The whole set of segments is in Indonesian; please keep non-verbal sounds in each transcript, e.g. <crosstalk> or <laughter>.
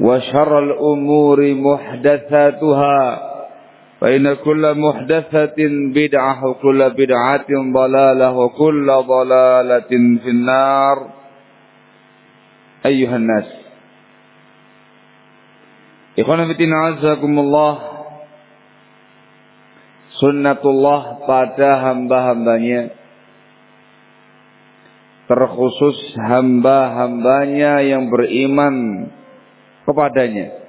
وشر الأمور محدثاتها فإن كل محدثة بدعة وكل بدعة ضلالة وكل ضلالة في النار. أيها الناس إخوانا الدين عزكم الله sunnatullah pada hamba-hambanya terkhusus hamba-hambanya yang beriman. Kepadanya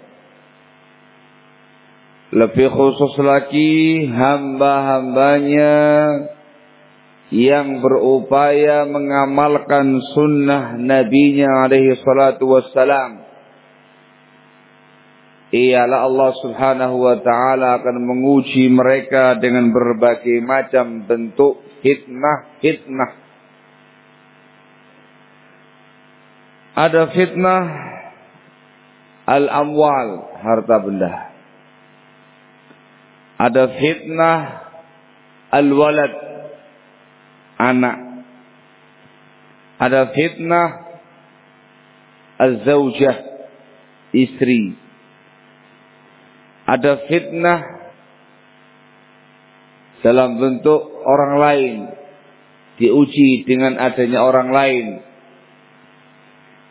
lebih khusus lagi hamba-hambanya yang berupaya mengamalkan sunnah nabinya alaihi salatu wassalam ialah Allah Subhanahu wa taala akan menguji mereka dengan berbagai macam bentuk fitnah-fitnah. Ada fitnah al-amwal, harta benda. Ada fitnah al-walad, anak. Ada fitnah al-zawjah, istri ada fitnah dalam bentuk orang lain diuji dengan adanya orang lain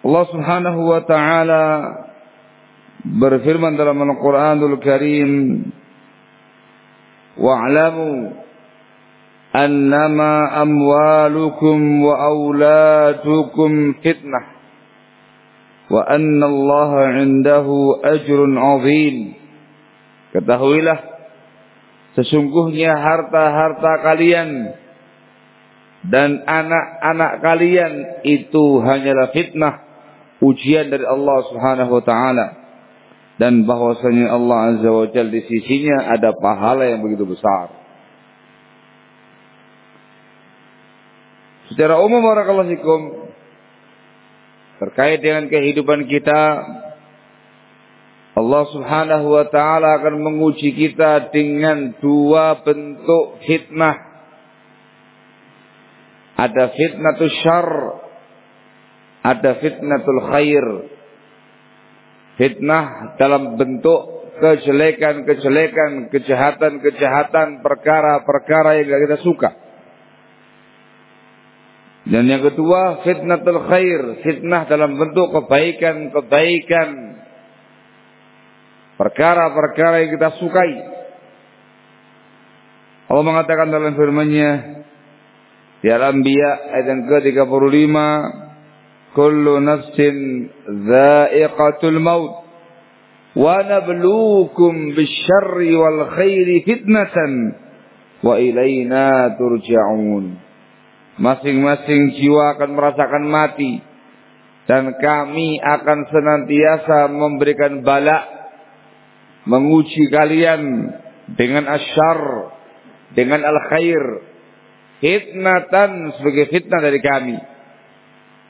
Allah Subhanahu wa taala berfirman dalam Al-Qur'anul Karim wa'lamu annama amwalukum wa auladukum fitnah wa anna Allah 'indahu ajrun 'azim. Ketahuilah sesungguhnya harta-harta kalian dan anak-anak kalian itu hanyalah fitnah ujian dari Allah Subhanahu wa taala dan bahwasanya Allah Azza wa Jalla di sisinya ada pahala yang begitu besar. Secara umum barakallahu fikum terkait dengan kehidupan kita Allah subhanahu wa ta'ala akan menguji kita dengan dua bentuk fitnah. Ada fitnatul syar. Ada fitnatul khair. Fitnah dalam bentuk kejelekan-kejelekan, kejahatan-kejahatan, perkara-perkara yang tidak kita suka. Dan yang kedua, fitnatul khair. Fitnah dalam bentuk kebaikan-kebaikan perkara-perkara yang kita sukai. Allah mengatakan dalam firman-Nya di Al-Anbiya ayat yang ke-35, kullu nafsin dha'iqatul maut wa nabluukum bisyarri wal khairi fitnatan wa ilaina turja'un masing-masing jiwa akan merasakan mati dan kami akan senantiasa memberikan bala menguji kalian dengan asyar dengan al khair fitnatan sebagai fitnah dari kami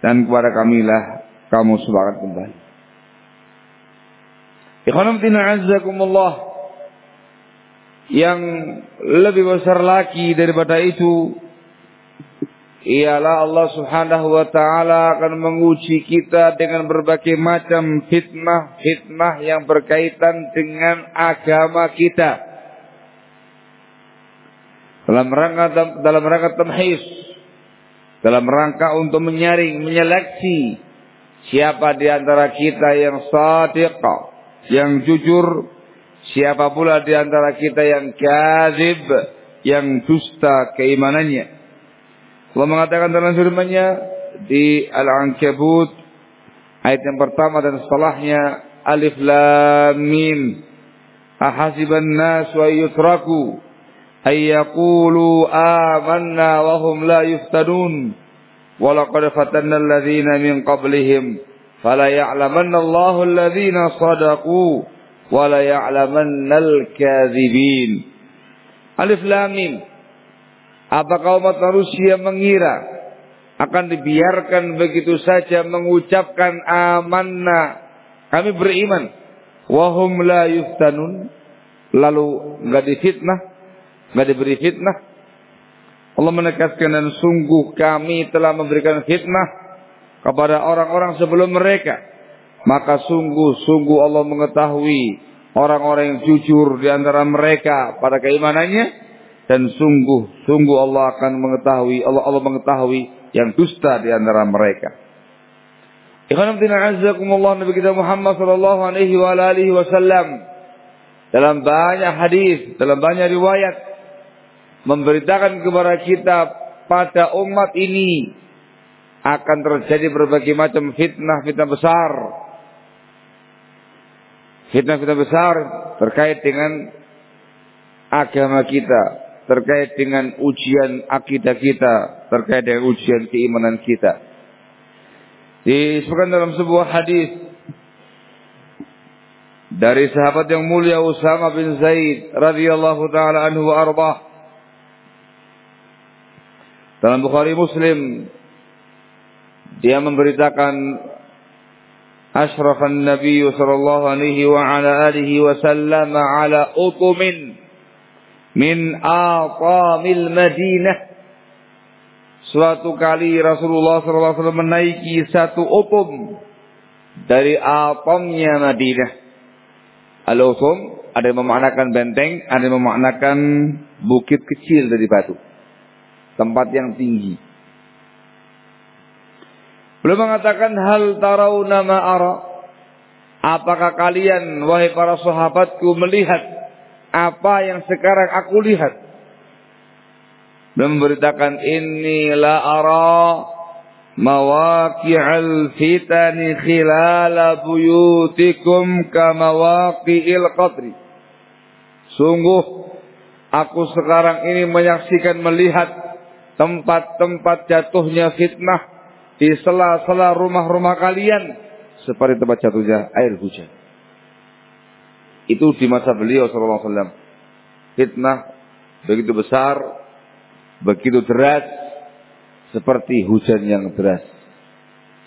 dan kepada kamilah kamu semangat kembali. Ikhwanatina azzakumullah yang lebih besar lagi daripada itu ialah Allah Subhanahu wa taala akan menguji kita dengan berbagai macam fitnah-fitnah yang berkaitan dengan agama kita. Dalam rangka dalam rangka tamhis dalam rangka untuk menyaring menyeleksi siapa di antara kita yang sadiq yang jujur siapa pula di antara kita yang kadzib yang dusta keimanannya. Allah mengatakan dalam firman-Nya di Al-Ankabut ayat yang pertama dan setelahnya Alif Lam Mim Ahasiban nas wa yutraku ay yaqulu amanna wa hum la yuftanun wa laqad fatanna alladhina min qablihim fala ya'lamanna Allahu alladhina sadaqu wa la al-kadhibin Alif Lam Apakah umat manusia mengira akan dibiarkan begitu saja mengucapkan amanna? Kami beriman. Wahum la yuftanun. Lalu enggak difitnah enggak diberi fitnah Allah menegaskan dan sungguh kami telah memberikan fitnah kepada orang-orang sebelum mereka. Maka sungguh-sungguh Allah mengetahui orang-orang yang jujur di antara mereka pada keimanannya. Dan sungguh sungguh Allah akan mengetahui Allah Allah mengetahui yang dusta di antara mereka. Ikhwan fillah Nabi kita Muhammad sallallahu alaihi wa alihi wasallam dalam banyak hadis, dalam banyak riwayat memberitakan kepada kita pada umat ini akan terjadi berbagai macam fitnah-fitnah besar. Fitnah-fitnah besar terkait dengan agama kita, terkait dengan ujian akidah kita, terkait dengan ujian keimanan kita. Disebutkan dalam sebuah hadis dari sahabat yang mulia Usama bin Zaid radhiyallahu taala anhu arba. Dalam Bukhari Muslim dia memberitakan asyrafan Nabi sallallahu alaihi wa ala alihi wasallam ala utumin min aqamil Madinah. Suatu kali Rasulullah SAW menaiki satu utum dari atomnya Madinah. Al-utum ada yang memaknakan benteng, ada yang memaknakan bukit kecil dari batu. Tempat yang tinggi. Belum mengatakan hal tarau nama ara. Apakah kalian wahai para sahabatku melihat apa yang sekarang aku lihat. Memberitakan inilah ara mawaqi'al fitani khilala buyutikum kamawaqi'il qatri. Sungguh aku sekarang ini menyaksikan melihat tempat-tempat jatuhnya fitnah di sela-sela rumah-rumah kalian seperti tempat jatuhnya air hujan. Itu di masa beliau sallallahu alaihi wasallam. Fitnah begitu besar, begitu deras seperti hujan yang deras.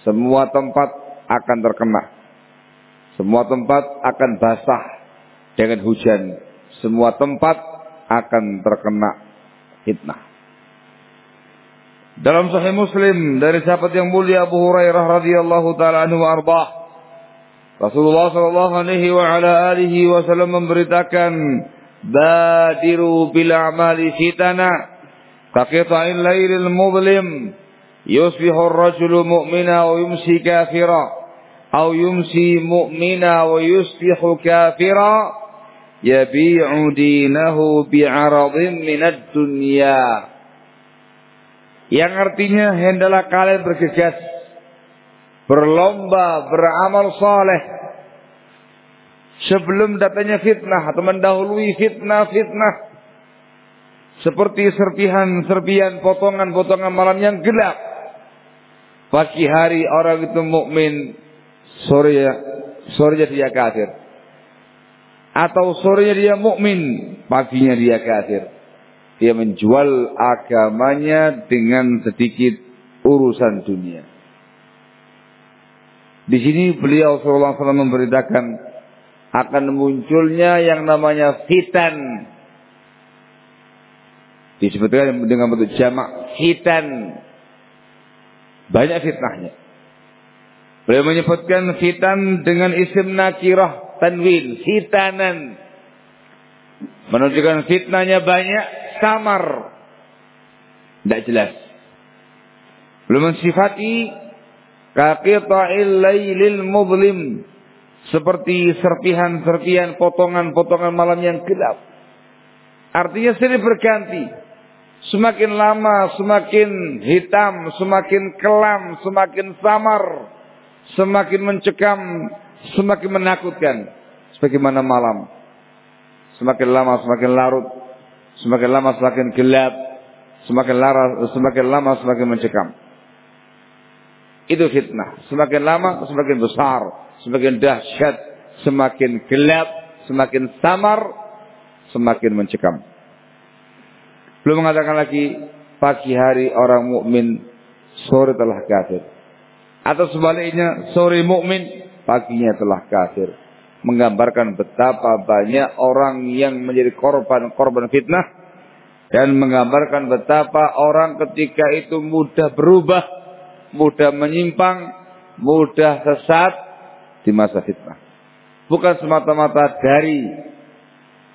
Semua tempat akan terkena. Semua tempat akan basah dengan hujan. Semua tempat akan terkena fitnah. Dalam Sahih Muslim dari sahabat yang mulia Abu Hurairah radhiyallahu taala anhu arbah Rasulullah sallallahu alaihi wa ala alihi wasallam memberitakan badiru bil a'mali fitana kaqita'il lailil mudlim yusbihu ar-rajulu mu'mina wa yumsi kafira aw yumsi mu'mina wa yusbihu kafira yabi'u dinahu bi'aradin minad dunya yang artinya hendaklah kalian bergegas berlomba beramal soleh sebelum datanya fitnah atau mendahului fitnah-fitnah seperti serpihan-serpihan potongan-potongan malam yang gelap. Pagi hari orang itu mukmin, sore sorenya dia kafir. Atau sorenya dia mukmin, paginya dia kafir. Dia menjual agamanya dengan sedikit urusan dunia. Di sini beliau SAW memberitakan akan munculnya yang namanya fitan. Disebutkan dengan bentuk jamak fitan. Banyak fitnahnya. Beliau menyebutkan fitan dengan isim nakirah tanwin, fitanan. Menunjukkan fitnahnya banyak, samar. Tidak jelas. Belum mensifati kaqita'il lailil mudlim seperti serpihan-serpihan potongan-potongan malam yang gelap. Artinya sering berganti. Semakin lama semakin hitam, semakin kelam, semakin samar, semakin mencekam, semakin menakutkan. Sebagaimana malam. Semakin lama semakin larut, semakin lama semakin gelap, semakin lara, semakin lama semakin mencekam. Itu fitnah. Semakin lama semakin besar, semakin dahsyat, semakin gelap, semakin samar, semakin mencekam. Belum mengatakan lagi pagi hari orang mukmin, sore telah kafir. Atau sebaliknya, sore mukmin, paginya telah kafir. Menggambarkan betapa banyak orang yang menjadi korban-korban fitnah dan menggambarkan betapa orang ketika itu mudah berubah, mudah menyimpang, mudah sesat di masa fitnah. Bukan semata-mata dari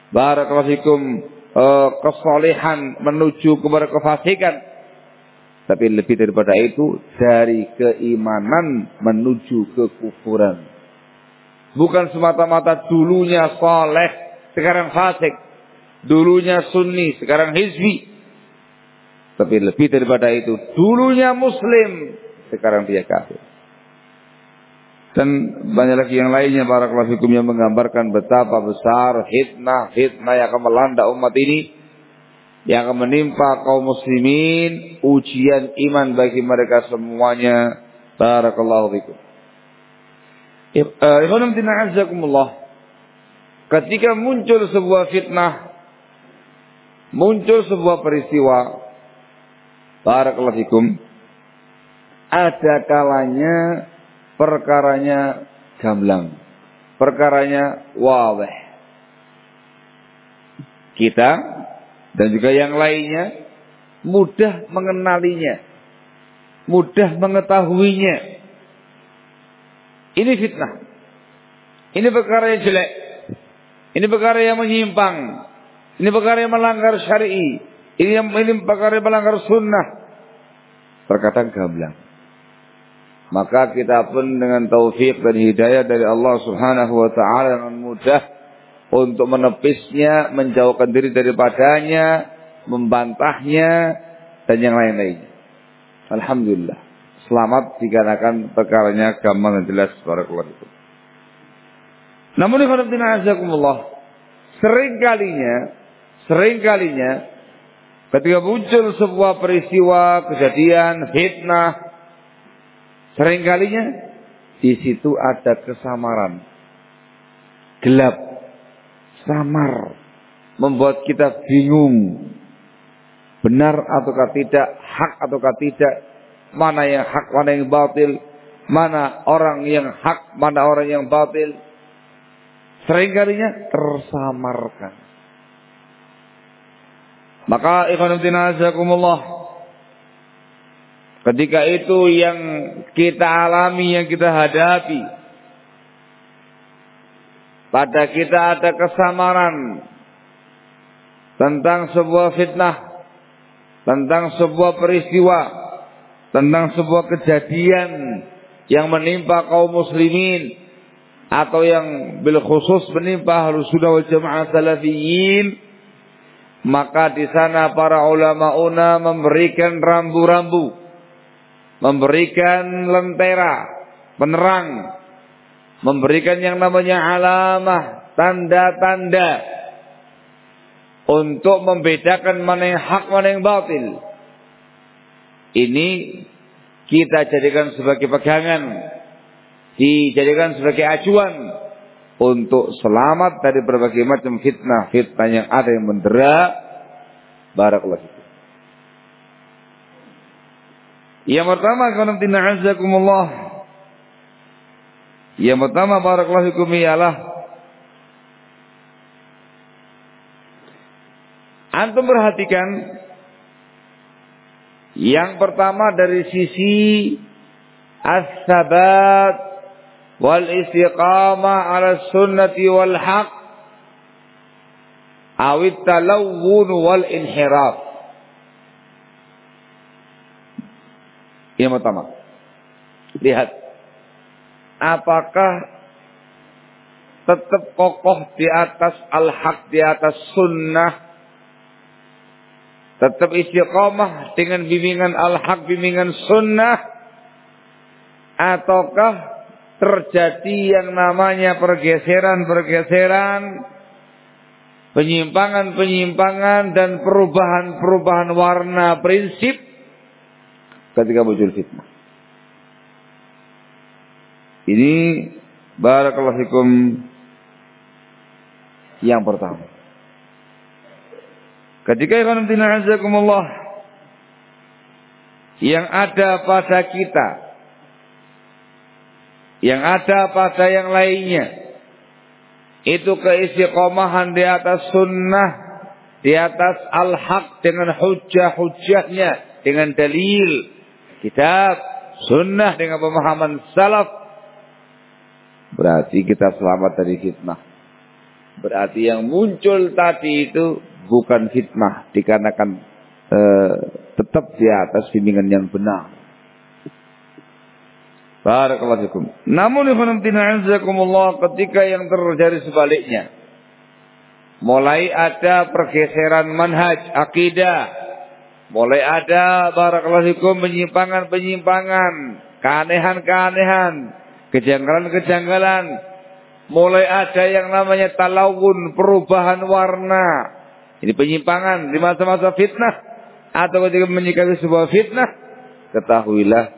barakallahu fikum uh, kesolehan menuju kepada kefasikan. Tapi lebih daripada itu dari keimanan menuju kekufuran. Bukan semata-mata dulunya soleh, sekarang fasik. Dulunya sunni, sekarang hizbi. Tapi lebih daripada itu, dulunya muslim, sekarang dia kafir. Dan banyak lagi yang lainnya para hukum yang menggambarkan betapa besar fitnah-fitnah yang akan melanda umat ini. Yang akan menimpa kaum muslimin. Ujian iman bagi mereka semuanya. Barakallahu fikum. Eh, Ketika muncul sebuah fitnah. Muncul sebuah peristiwa. Barakallahu. Ada kalanya perkaranya gamblang. Perkaranya waweh. Kita dan juga yang lainnya mudah mengenalinya. Mudah mengetahuinya. Ini fitnah. Ini perkara yang jelek. Ini perkara yang menyimpang. Ini perkara yang melanggar syar'i. Ini yang ini perkara yang melanggar sunnah. Perkataan gamblang. Maka kita pun dengan taufik dan hidayah dari Allah Subhanahu wa taala dengan mudah untuk menepisnya, menjauhkan diri daripadanya, membantahnya dan yang lain-lain. Alhamdulillah. Selamat dikarenakan perkaranya gampang dan jelas para itu. Namun azakumullah, sering kalinya, sering kalinya ketika muncul sebuah peristiwa, kejadian, fitnah, Seringkalinya di situ ada kesamaran. Gelap, samar, membuat kita bingung. Benar ataukah tidak, hak ataukah tidak, mana yang hak, mana yang batil, mana orang yang hak, mana orang yang batil. Seringkalinya tersamarkan. Maka ikhwan azakumullah Ketika itu yang kita alami, yang kita hadapi. Pada kita ada kesamaran tentang sebuah fitnah, tentang sebuah peristiwa, tentang sebuah kejadian yang menimpa kaum muslimin atau yang bil khusus menimpa harus sudah wal jamaah salafiyin maka di sana para ulama una memberikan rambu-rambu memberikan lentera, penerang, memberikan yang namanya alamah, tanda-tanda untuk membedakan mana yang hak, mana yang batil. Ini kita jadikan sebagai pegangan, dijadikan sebagai acuan untuk selamat dari berbagai macam fitnah, fitnah yang ada yang mendera. Barakallahu fikum. Yang pertama, qanatina azakumullah. Yang pertama, barakallahu fikum ialah antum perhatikan yang pertama dari sisi as-sabat wal istiqamah ala sunnati wal haq awit talawun wal inhiraf. Yang pertama. Lihat. Apakah tetap kokoh di atas al-haq, di atas sunnah Tetap istiqomah dengan bimbingan al-haq, bimbingan sunnah. Ataukah terjadi yang namanya pergeseran-pergeseran. Penyimpangan-penyimpangan dan perubahan-perubahan warna prinsip. Ketika muncul fitnah. Ini barakallahu fikum yang pertama. Ketika ikhwan azakumullah yang ada pada kita yang ada pada yang lainnya itu keistiqomahan di atas sunnah di atas al-haq dengan hujah-hujahnya dengan dalil kitab sunnah dengan pemahaman salaf berarti kita selamat dari fitnah. Berarti yang muncul tadi itu bukan fitnah dikarenakan e, tetap di atas bimbingan yang benar. Barakallahu fikum. Namun Allah ketika yang terjadi sebaliknya. Mulai ada pergeseran manhaj, akidah. Mulai ada barakallahu fikum penyimpangan-penyimpangan, keanehan-keanehan, kejanggalan-kejanggalan. Mulai ada yang namanya talawun, perubahan warna, ini penyimpangan di masa-masa fitnah atau ketika menyikapi sebuah fitnah, ketahuilah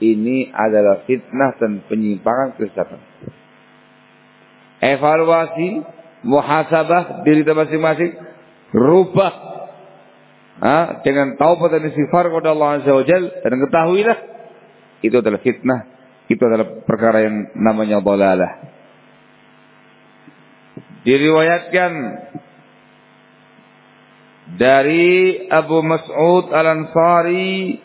ini adalah fitnah dan penyimpangan kesesatan. Evaluasi, muhasabah diri kita masing-masing, rubah ha, dengan taubat dan istighfar kepada Allah Azza wa Jal dan ketahuilah itu adalah fitnah, itu adalah perkara yang namanya dalalah. Diriwayatkan dari Abu Mas'ud Al-Ansari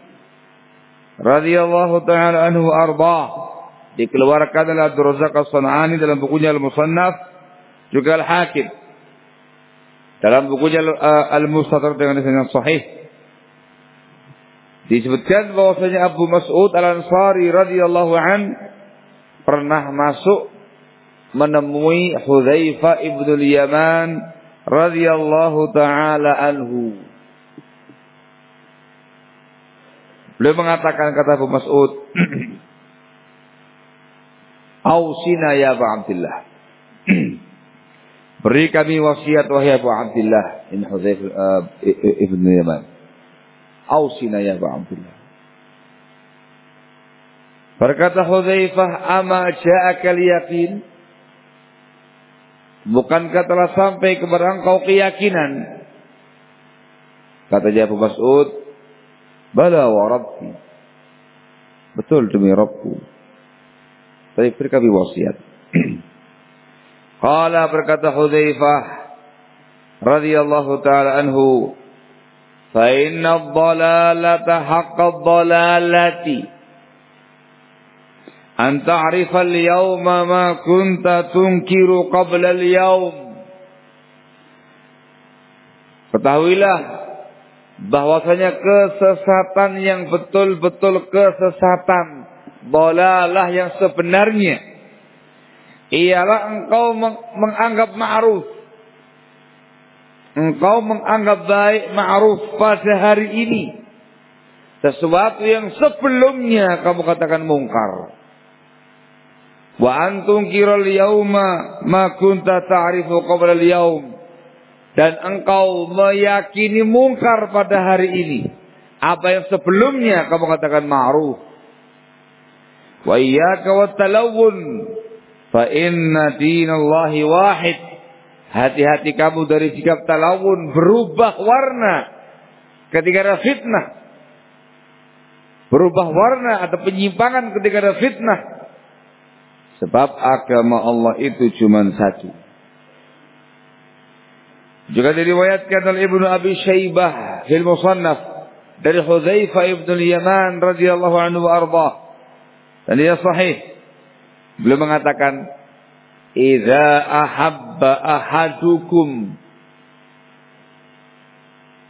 radhiyallahu taala anhu arba dikeluarkan oleh Abdul Razak As-Sanani dalam bukunya Al-Musannaf juga Al-Hakim. Dalam bukunya uh, Al-Mustadrak dengan yang sahih. Disebutkan bahwasanya Abu Mas'ud Al-Ansari radhiyallahu an pernah masuk menemui Hudzaifah ibnu Yaman radhiyallahu taala anhu. Beliau mengatakan kata Abu Mas'ud, <clears throat> Ausina ya Abu Abdullah. <clears throat> Beri kami wasiat wahai Abu Abdullah in Hudzaif uh, ibn Yaman. Ausina ya Abu Abdullah. Berkata Hudzaifah, "Ama ja'aka al-yaqin?" Bukankah telah sampai kepada engkau keyakinan? Kata Abu Mas'ud, Bala wa Rabbi. Betul demi Rabbku. Tapi beri kami wasiat. <clears throat> Qala berkata Hudzaifah radhiyallahu taala anhu, "Fa inna ad-dalalata haqqa ad-dalalati." an al-yawma ma kunta tunkiru qabla al-yawm Ketahuilah bahwasanya kesesatan yang betul-betul kesesatan, bolalah yang sebenarnya ialah engkau menganggap ma'ruf. Engkau menganggap baik ma'ruf pada hari ini. Sesuatu yang sebelumnya kamu katakan mungkar. Wa antum kiral yauma ma kunta ta'rifu qabla al-yaum. Dan engkau meyakini mungkar pada hari ini. Apa yang sebelumnya kamu katakan ma'ruf. Wa iyyaka wat talawun fa inna dinallahi wahid. Hati-hati kamu dari sikap talawun berubah warna ketika ada fitnah. Berubah warna atau penyimpangan ketika ada fitnah. Sebab agama Allah itu cuma satu. Juga diriwayatkan oleh Ibnu Abi Syaibah fil Musannaf dari Hudzaifah ibnu Yaman radhiyallahu anhu arba. Dan dia sahih. Beliau mengatakan, "Idza ahabba ahadukum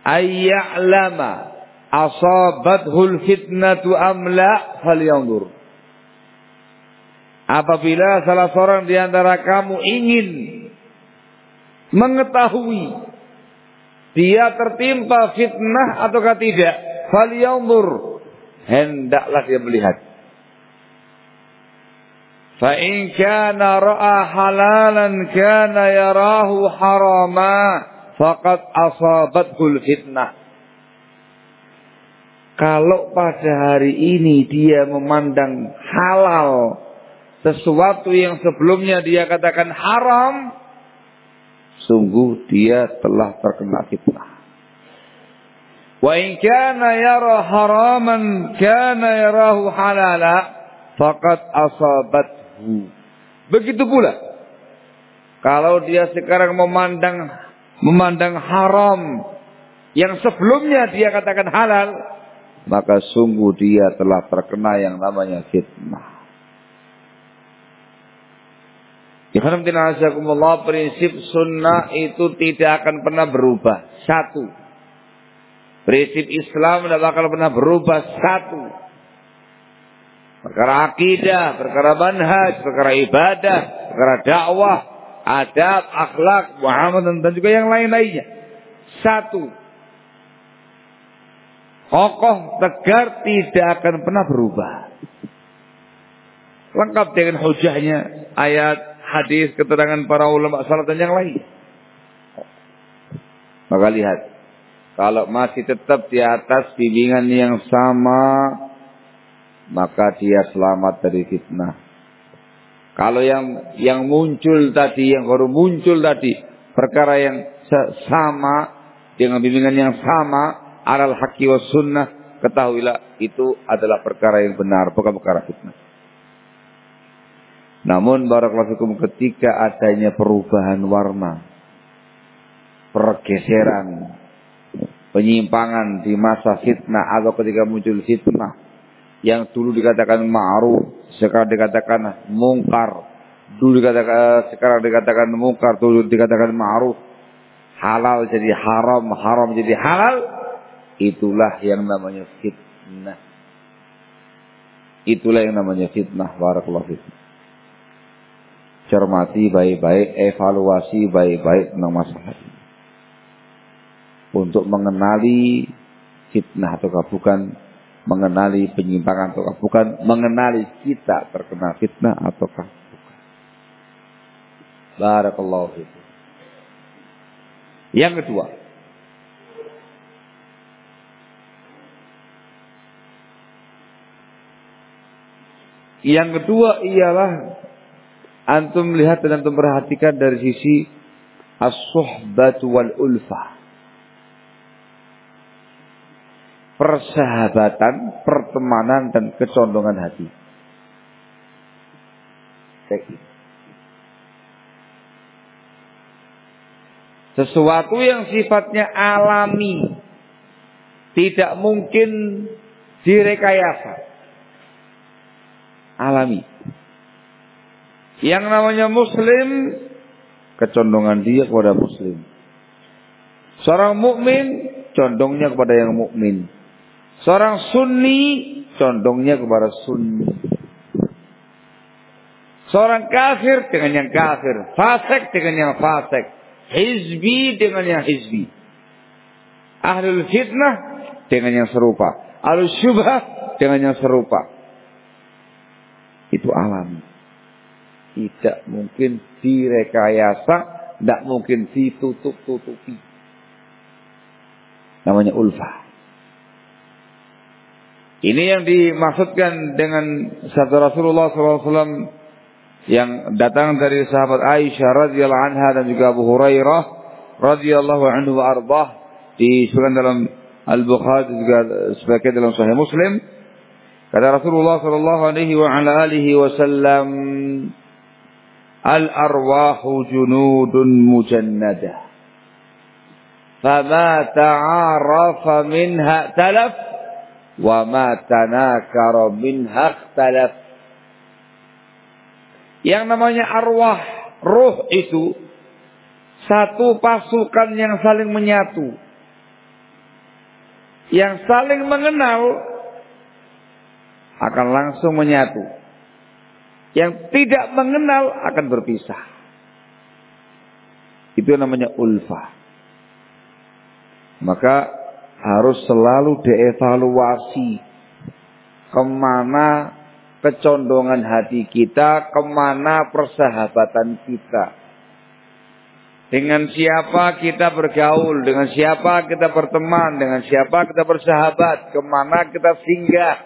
ayya'lama asabathul fitnatu am la falyanzur." Apabila salah seorang di antara kamu ingin mengetahui dia tertimpa fitnah ataukah tidak, falyanzur. Hendaklah dia melihat. Fa in kana ra'a halalan kana yarahu harama faqad asabatul fitnah. Kalau pada hari ini dia memandang halal sesuatu yang sebelumnya dia katakan haram, sungguh dia telah terkena fitnah. Wa in kana yara haraman kana yarahu halala faqad asabathu. Begitu pula kalau dia sekarang memandang memandang haram yang sebelumnya dia katakan halal, maka sungguh dia telah terkena yang namanya fitnah. Alhamdulillah prinsip sunnah itu tidak akan pernah berubah. Satu. Prinsip Islam tidak akan pernah berubah. Satu. Perkara akidah, perkara manhaj, perkara ibadah, perkara dakwah, adab, akhlak, Muhammad dan juga yang lain-lainnya. Satu. Kokoh, tegar, tidak akan pernah berubah. Lengkap dengan hujahnya ayat hadis, keterangan para ulama salat dan yang lain. Maka lihat, kalau masih tetap di atas bimbingan yang sama, maka dia selamat dari fitnah. Kalau yang yang muncul tadi, yang baru muncul tadi, perkara yang sama dengan bimbingan yang sama, alal haqi was sunnah, ketahuilah itu adalah perkara yang benar, bukan perkara fitnah. Namun barakallahu ketika adanya perubahan warna, pergeseran, penyimpangan di masa fitnah atau ketika muncul fitnah yang dulu dikatakan ma'ruf, sekarang dikatakan mungkar, dulu dikatakan sekarang dikatakan mungkar, dulu dikatakan ma'ruf, halal jadi haram, haram jadi halal, itulah yang namanya fitnah. Itulah yang namanya fitnah barakallahu cermati baik-baik, evaluasi baik-baik tentang masalah ini. Untuk mengenali fitnah atau bukan, mengenali penyimpangan atau bukan, mengenali kita terkena fitnah ataukah bukan. Barakallahu fiikum. Yang kedua, yang kedua ialah Antum lihat dan antum perhatikan dari sisi as-suhbatu wal ulfah. Persahabatan, pertemanan dan kecondongan hati. Sesuatu yang sifatnya alami. Tidak mungkin direkayasa. Alami. Yang namanya muslim kecondongan dia kepada muslim. Seorang mukmin condongnya kepada yang mukmin. Seorang sunni condongnya kepada sunni. Seorang kafir dengan yang kafir, fasik dengan yang fasik, hizbi dengan yang hizbi. Ahlul fitnah dengan yang serupa, ahlul dengan yang serupa. Itu alami. Tidak mungkin direkayasa, tidak mungkin ditutup-tutupi. Namanya ulfah. Ini yang dimaksudkan dengan sabda Rasulullah SAW yang datang dari sahabat Aisyah radhiyallahu anha dan juga Abu Hurairah radhiyallahu anhu wa arbah disebutkan dalam Al-Bukhari juga sebagai dalam Sahih Muslim kata Rasulullah sallallahu alaihi wa ala alihi wasallam al-arwahu junudun mujannadah ta'arafa minha talaf wa ma tanakara minha ikhtalaf yang namanya arwah, roh itu satu pasukan yang saling menyatu. Yang saling mengenal akan langsung menyatu. Yang tidak mengenal akan berpisah. Itu namanya ulfah. Maka harus selalu dievaluasi ke mana kecondongan hati kita, ke mana persahabatan kita. Dengan siapa kita bergaul, dengan siapa kita berteman, dengan siapa kita bersahabat, ke mana kita singgah.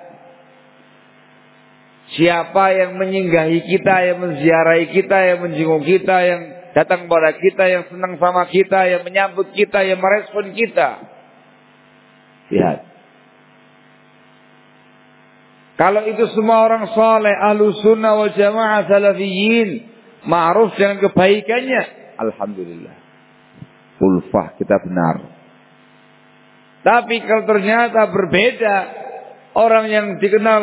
Siapa yang menyinggahi kita, yang menziarahi kita, yang menjenguk kita, yang datang kepada kita, yang senang sama kita, yang menyambut kita, yang merespon kita. Lihat. Kalau itu semua orang soleh, ahlu sunnah wal jamaah salafiyin, ma'ruf dengan kebaikannya, Alhamdulillah. Ulfah kita benar. Tapi kalau ternyata berbeda, orang yang dikenal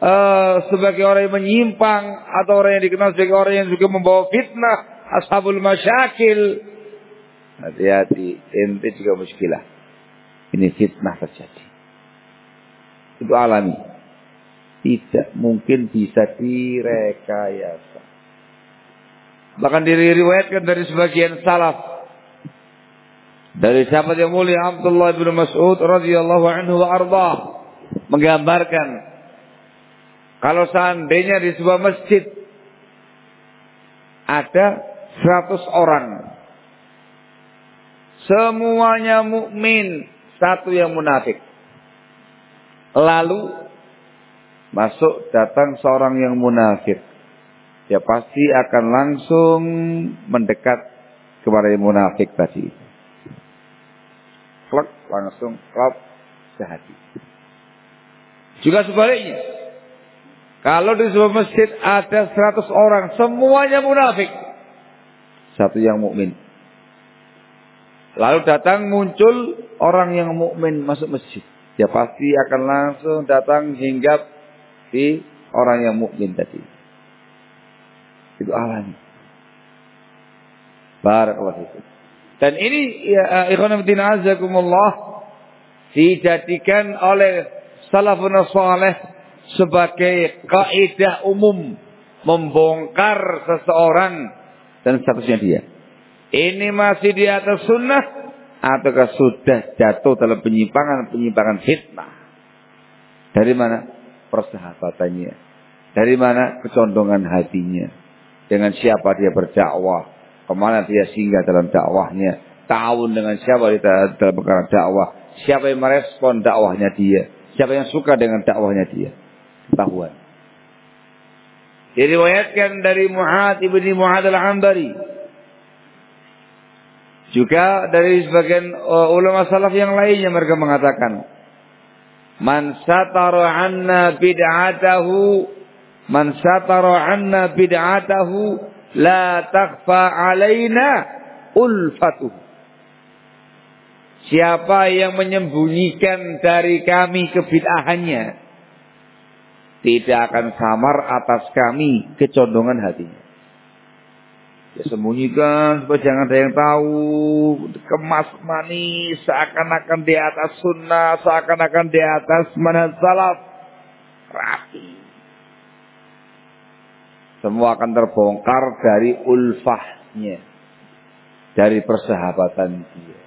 uh, sebagai orang yang menyimpang, atau orang yang dikenal sebagai orang yang juga membawa fitnah, ashabul masyakil, hati-hati, ente juga muskilah. Ini fitnah terjadi. Itu alami tidak mungkin bisa direkayasa. Bahkan diriwayatkan dari sebagian salaf dari sahabat yang mulia Abdullah bin Mas'ud radhiyallahu anhu wa arda menggambarkan kalau seandainya di sebuah masjid ada 100 orang semuanya mukmin satu yang munafik lalu Masuk datang seorang yang munafik. Ya pasti akan langsung mendekat kepada yang munafik tadi. Klak, langsung klap sehati. Juga sebaliknya. Kalau di sebuah masjid ada 100 orang, semuanya munafik. Satu yang mukmin. Lalu datang muncul orang yang mukmin masuk masjid. Ya pasti akan langsung datang hingga di orang yang mukmin tadi. Itu alami. Barakallahu fikum. Dan ini ya ikhwan azakumullah dijadikan oleh salafun salih sebagai kaidah umum membongkar seseorang dan statusnya dia. Ini masih di atas sunnah ataukah sudah jatuh dalam penyimpangan-penyimpangan fitnah? Dari mana? persahabatannya? Dari mana kecondongan hatinya? Dengan siapa dia berdakwah? Ke mana dia singgah dalam dakwahnya? Tahun dengan siapa dia dalam perkara dakwah? Siapa yang merespon dakwahnya dia? Siapa yang suka dengan dakwahnya dia? Ketahuan. Diriwayatkan dari Mu'ad ibni Mu'ad al-Ambari. Juga dari sebagian uh, ulama salaf yang lainnya mereka mengatakan Man satara anna bid'atahu Man satara anna bid'atahu La takhfa alaina ulfatuh Siapa yang menyembunyikan dari kami kebid'ahannya Tidak akan samar atas kami kecondongan hatinya Ya sembunyikan supaya jangan ada yang tahu. Kemas manis seakan-akan di atas sunnah, seakan-akan di atas mana salaf. Rapi. Semua akan terbongkar dari ulfahnya. Dari persahabatan dia.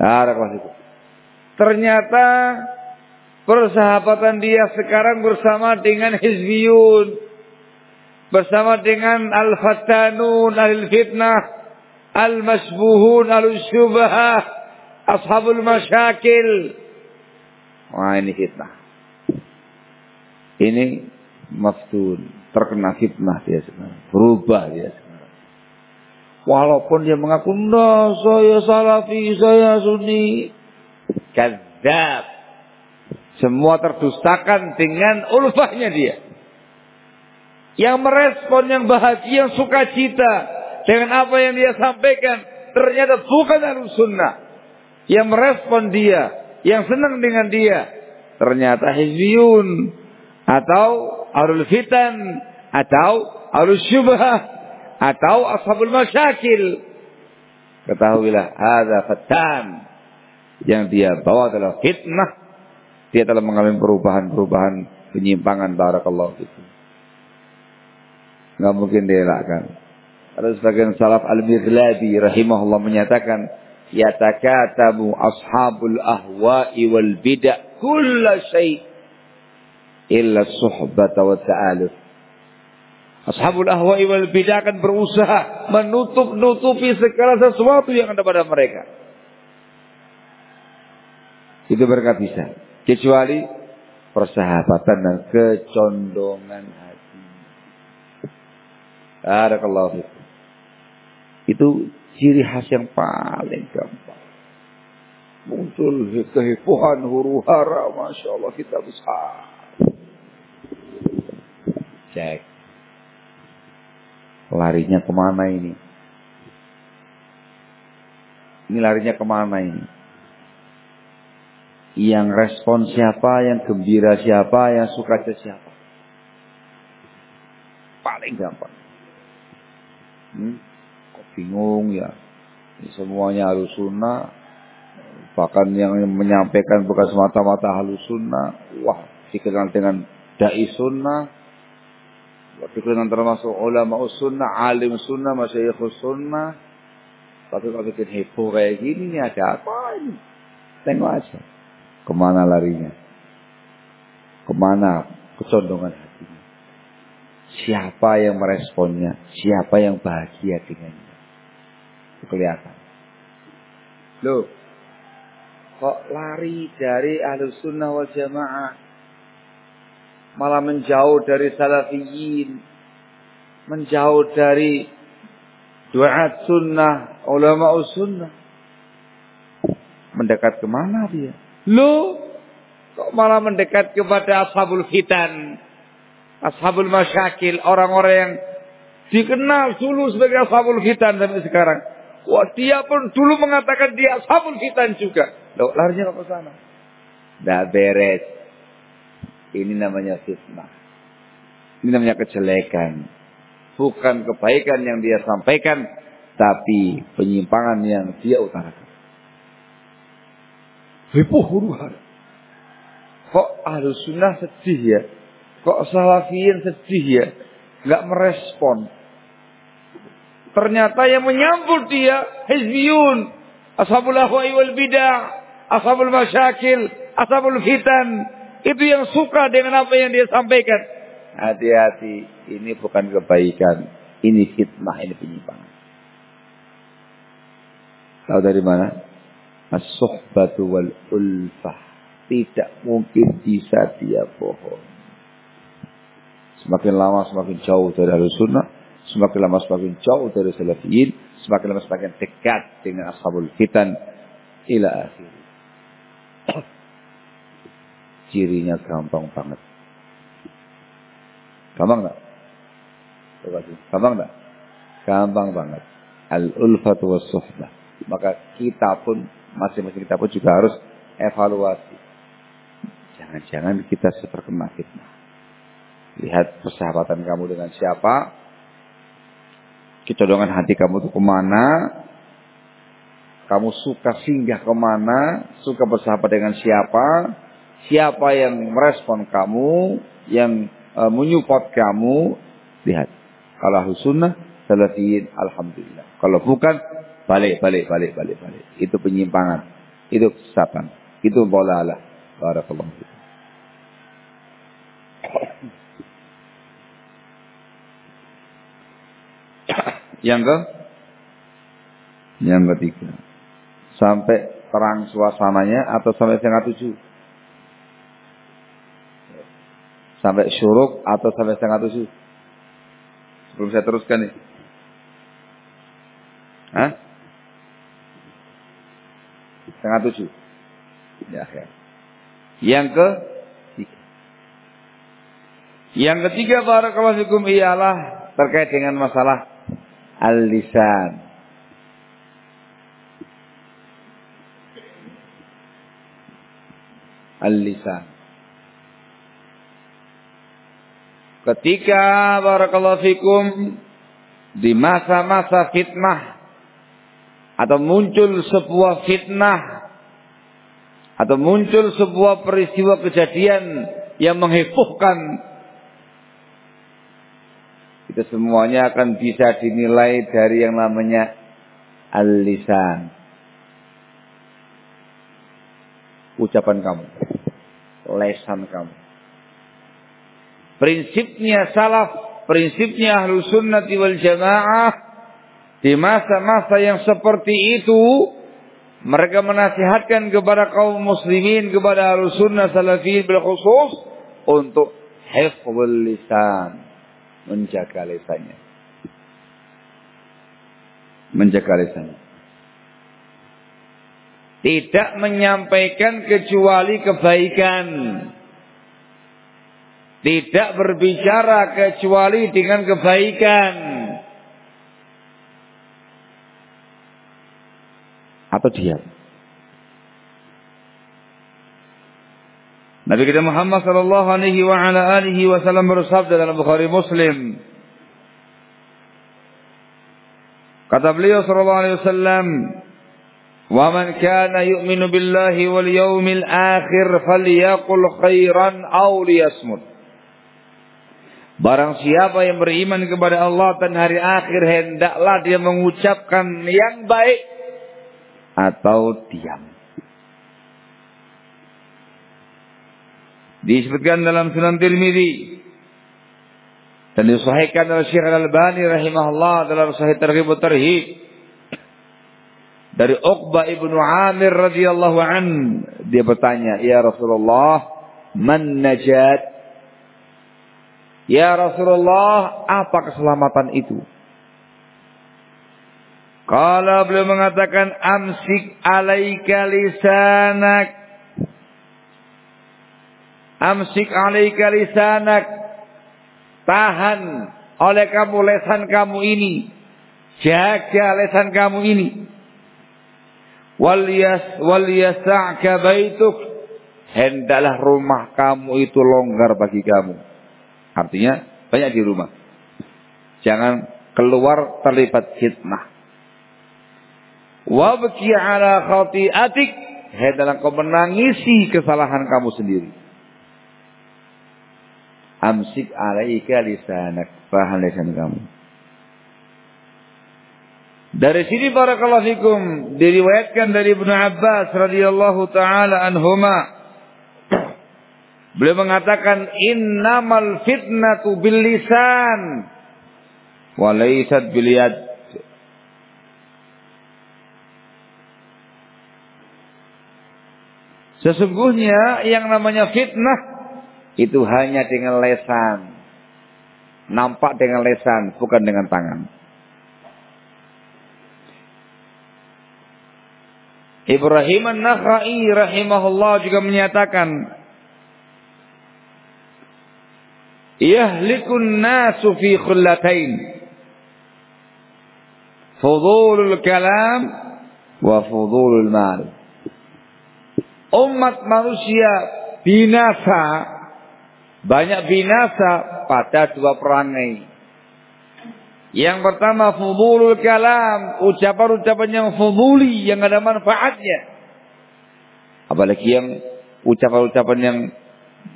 Nah, Ternyata persahabatan dia sekarang bersama dengan hizbiyun. Bersama dengan al-fattanun al-fitnah al-masbuhun al-syubhah ashabul masyakil wah ini fitnah. Ini maftun. Terkena fitnah dia sekarang. Berubah dia sekarang. Walaupun dia mengaku nah saya salafi saya sunni. Kadzab semua terdustakan dengan ulfahnya dia yang merespon yang bahagia, yang sukacita dengan apa yang dia sampaikan ternyata bukan alus sunnah. Yang merespon dia, yang senang dengan dia ternyata hizbiyun atau arul fitan atau arul syubhah atau ashabul masyakil. Ketahuilah ada fatan yang dia bawa adalah fitnah. Dia telah mengalami perubahan-perubahan penyimpangan barakallahu fikum nggak mungkin dielakkan. Ada sebagian salaf al-Mighlabi rahimahullah menyatakan, yatakatabu ashabul ahwa'i wal bid'ah kulla syai' illa suhbata wa ta'aluf. Ashabul ahwa'i wal bid'ah akan berusaha menutup-nutupi segala sesuatu yang ada pada mereka. Itu berkat bisa. Kecuali persahabatan dan kecondongan hati. Barakallahu fikum. Itu ciri khas yang paling gampang. Muncul kehebohan, huru hara, Masya Allah kita besar. Cek. Larinya ke mana ini? Ini larinya ke mana ini? Yang respon siapa, yang gembira siapa, yang suka siapa. Paling gampang. Hmm? Kok bingung ya? Semuanya harus sunnah. Bahkan yang menyampaikan bukan semata-mata halus sunnah. Wah, dikenal dengan da'i sunnah. Dikenal termasuk ulama sunnah, alim sunnah, masyayikh sunnah. Tapi kalau bikin heboh kayak gini, ini ada apa ini? Tengok aja. Ke mana larinya? Ke mana kecondongan hatinya? Siapa yang meresponnya? Siapa yang bahagia dengannya? Itu kelihatan. Loh, kok lari dari ahlu sunnah wal jamaah? Malah menjauh dari salafiyin. Menjauh dari duat sunnah, ulama sunnah. Mendekat ke mana dia? Loh, kok malah mendekat kepada ashabul fitan? Ashabul masyakil, orang-orang yang dikenal dulu sebagai ashabul fitan sampai sekarang. Wah, dia pun dulu mengatakan dia ashabul fitan juga. Loh, larinya ke sana. Tidak beres. Ini namanya fitnah. Ini namanya kejelekan. Bukan kebaikan yang dia sampaikan, tapi penyimpangan yang dia utarakan. Heboh huru hara. Kok ahlu sunnah sedih ya? Kok salafiyin sedih ya? Nggak merespon. Ternyata yang menyambut dia hizbiyun. Ashabul ahwa'i wal bid'ah. Ashabul masyakil. Ashabul fitan. Itu yang suka dengan apa yang dia sampaikan. Hati-hati. Ini bukan kebaikan. Ini fitnah. Ini penyimpangan. Tahu dari mana? As-suhbatu wal ulfah. Tidak mungkin bisa dia bohong. Semakin lama semakin jauh dari ahlu sunnah. Semakin lama semakin jauh dari salafiyin. Semakin lama semakin dekat dengan ashabul fitan. Ila akhir. <coughs> Cirinya gampang banget. Gampang tak? Gampang tak? Gampang banget. Al-ulfatu was suhbah. Maka kita pun, masing-masing kita pun juga harus evaluasi. Jangan-jangan kita terkena fitnah. Lihat persahabatan kamu dengan siapa. Kecodongan hati kamu itu ke mana. Kamu suka singgah ke mana. Suka bersahabat dengan siapa. Siapa yang merespon kamu. Yang uh, menyupport kamu. Lihat. Kalau sunnah. Salafiyin. Alhamdulillah. Kalau bukan. Balik, balik, balik, balik, balik. Itu penyimpangan. Itu kesesatan. Itu bola Allah. Barakallahu Yang ke? Yang ketiga. Sampai terang suasananya atau sampai setengah tujuh? Sampai syuruk atau sampai setengah tujuh? Sebelum saya teruskan nih. Hah? Setengah tujuh. Ya, ya. Yang ke tiga. Yang ketiga barakallahu fikum ialah terkait dengan masalah al-lisan. al-lisan. Ketika barakallahu fikum di masa-masa fitnah atau muncul sebuah fitnah atau muncul sebuah peristiwa kejadian yang menghebohkan. Itu semuanya akan bisa dinilai dari yang namanya al-lisan. Ucapan kamu. Lesan kamu. Prinsipnya salaf, prinsipnya ahlu sunnati wal jamaah, di masa-masa yang seperti itu, mereka menasihatkan kepada kaum muslimin, kepada ahlu sunnah salafiyin khusus untuk hifzul lisan. Menjaga lisannya. Menjaga lisannya. Tidak menyampaikan kecuali kebaikan. Tidak berbicara kecuali dengan kebaikan. atau diam. Nabi kita Muhammad sallallahu alaihi wa ala alihi wasallam bersabda dalam Bukhari Muslim. Kata beliau sallallahu alaihi wasallam, "Wa man kana yu'minu billahi wal yawmil akhir falyaqul khairan aw liyasmut." Barang siapa yang beriman kepada Allah dan hari akhir hendaklah dia mengucapkan yang baik atau diam. Disebutkan dalam Sunan Tirmidzi dan disahihkan oleh Syekh Al-Albani rahimahullah dalam Sahih Targhib Tarhib dari Uqbah ibnu Amir radhiyallahu an. Dia bertanya ya Rasulullah man najat? Ya Rasulullah apa keselamatan itu kalau beliau mengatakan amsik alaika lisanak. Amsik alaika lisanak. Tahan oleh kamu lesan kamu ini. Jaga lesan kamu ini. Wal yas yas'aka baituk. Hendaklah rumah kamu itu longgar bagi kamu. Artinya banyak di rumah. Jangan keluar terlibat fitnah wabki ala khati'atik. Hendaklah kau menangisi kesalahan kamu sendiri. Amsik alaika lisanak. Tahan lisan kamu. Dari sini barakallahu fikum diriwayatkan dari Ibnu Abbas radhiyallahu taala anhuma. Beliau mengatakan innamal fitnatu bil lisan. Wa laysat bil yad. Sesungguhnya yang namanya fitnah itu hanya dengan lesan. Nampak dengan lesan, bukan dengan tangan. Ibrahim An-Nakhai rahimahullah juga menyatakan Yahlikun nasu fi khullatain Fudulul kalam wa fudulul mal Umat manusia binasa banyak binasa pada dua perangai yang pertama fudulul kalam, ucapan-ucapan yang fuduli yang ada manfaatnya. Apalagi yang ucapan-ucapan yang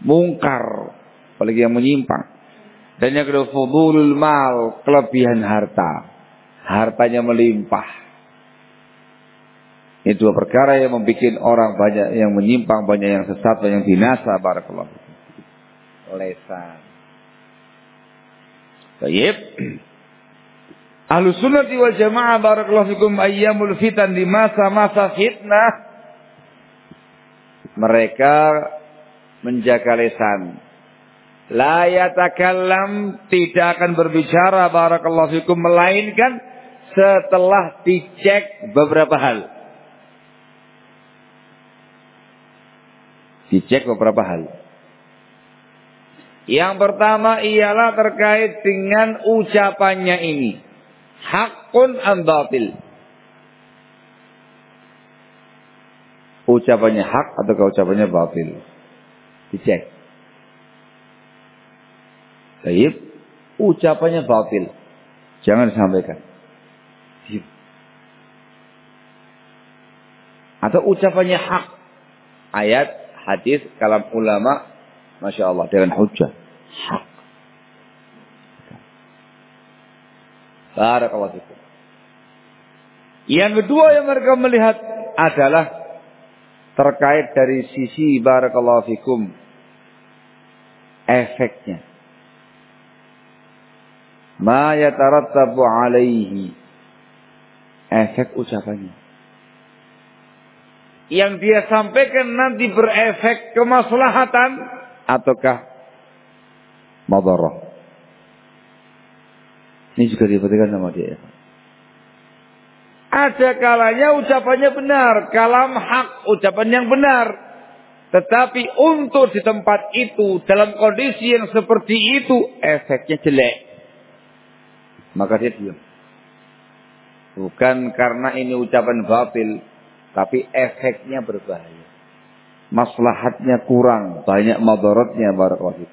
mungkar, apalagi yang menyimpang. Dan yang kedua fudulul mal, kelebihan harta. Hartanya melimpah. Ini dua perkara yang membuat orang banyak yang menyimpang, banyak yang sesat, banyak yang binasa. Barakallahu. Lesan. Baik. <clears throat> Ahlu sunnah wal jamaah barakallahu fikum ayyamul fitan di masa-masa fitnah. Mereka menjaga lesan. La yatakallam tidak akan berbicara barakallahu fikum melainkan setelah dicek beberapa hal. Dicek beberapa hal. Yang pertama ialah terkait dengan ucapannya ini hakun am batil. Ucapannya hak atau ucapannya batil. Dicek. Baik, ucapannya batil. Jangan disampaikan. Atau ucapannya hak. Ayat, hadis, kalam ulama, Masya Allah, dengan hujah. Hak. Barakallahu fikum. Yang kedua yang mereka melihat adalah terkait dari sisi barakallahu fikum efeknya. Ma yatarattabu alaihi efek ucapannya. Yang dia sampaikan nanti berefek kemaslahatan ataukah madarah. Ini juga diperhatikan sama dia. Ada kalanya ucapannya benar, kalam hak, ucapan yang benar. Tetapi untuk di tempat itu, dalam kondisi yang seperti itu, efeknya jelek. Maka dia diam. Bukan karena ini ucapan batil, tapi efeknya berbahaya. Maslahatnya kurang, banyak madaratnya barakallahu